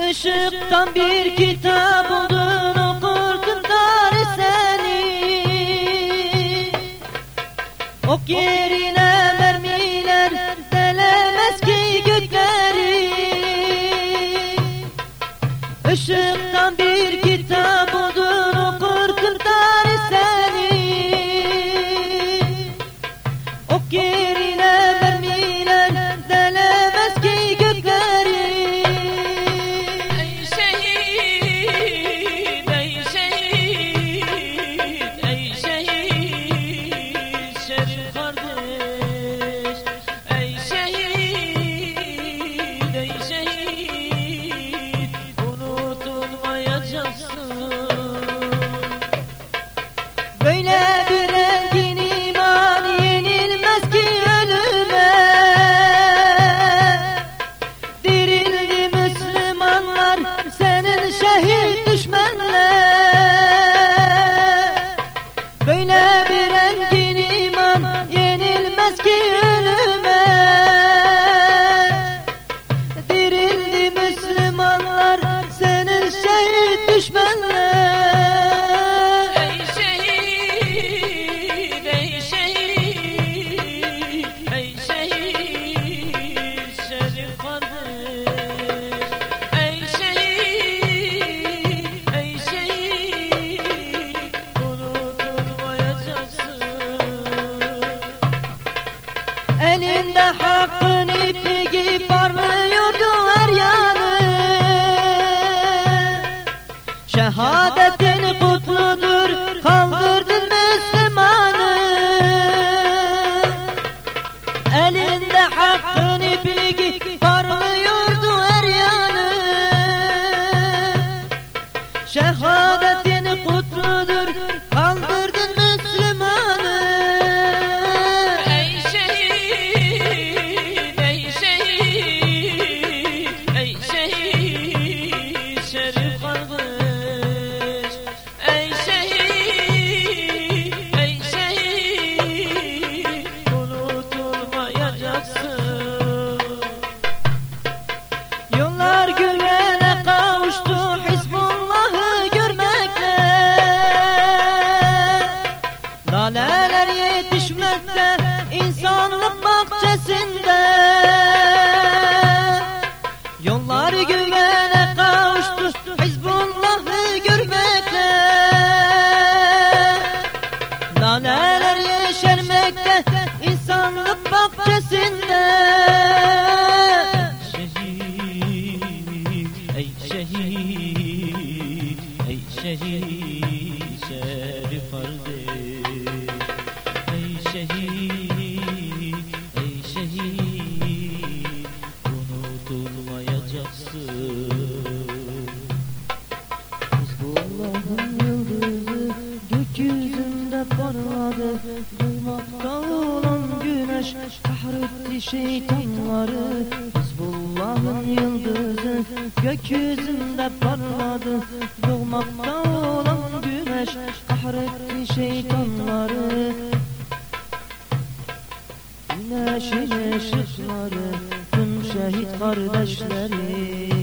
Işıktan bir kitap buldun okur kırkar seni. Ok yerine mermiler delemez ki gökleri. Işıktan bir kitap buldun okur kırkar seni. Ok yerine Böyle Elinde hakkın ipliği parlıyordu her yanı. Şehadetin kutludur kaldırdın Müslümanı. Elinde hakkın ipliği parlıyordu her yanı. Şehadetin kutludur yetişmekte insanlık bahçesinde. Yollar güvene kavuştu Hizbullah'ı görmekle Laleler yeşermekte insanlık bahçesinde. Şehit, ey şehit, ey şehit, şerif kardeş. Hizbullah'ın yıldızı gökyüzünde parladı Duymakta olan güneş kahretti şeytanları Hizbullah'ın yıldızı gökyüzünde parladı Doğmakta olan güneş kahretti şeytanları Güneşin ışıkları tüm şehit kardeşlerim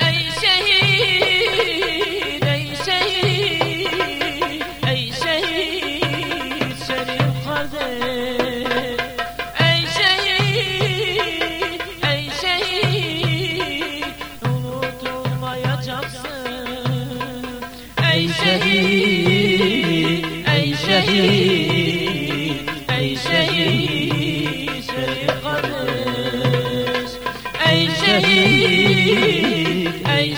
Ey şehit, Ey şehit, ey şehit, ey şehit, şerif kardeş. Ey şehit, ey